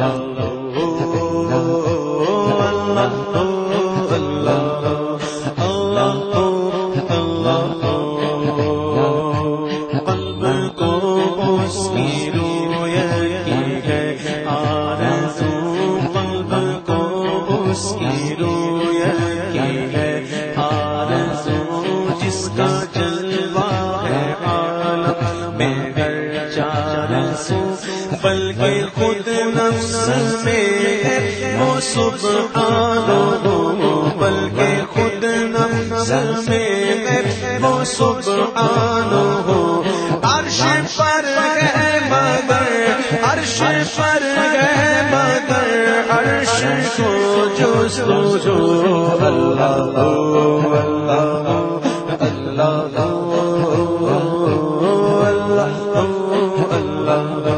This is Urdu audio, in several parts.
اللہ اللہ اللہ اللہ بلکہ خود نفس میں وہ سبحانہ بلکہ خود نفس میں وہ سبحانہ عرش پر ہے مگر عرش پر ہے مگر عرش کو جو سو جو اللہ اللہ اللہ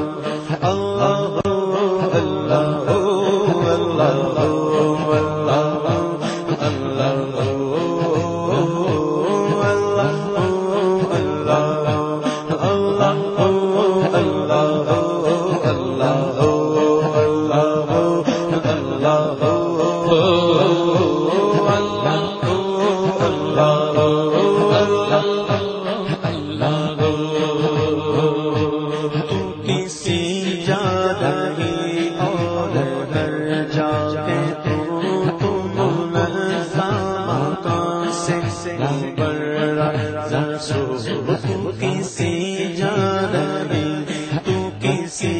کسی جانے see.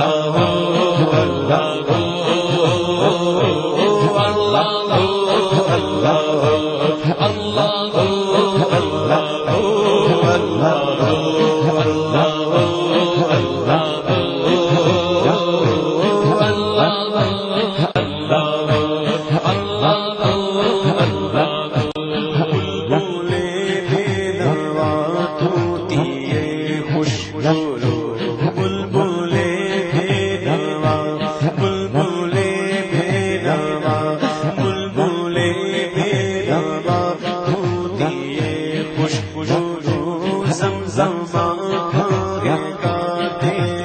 اللہ اللہ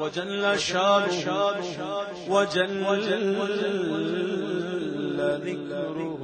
وجل شاد وجل ذكره.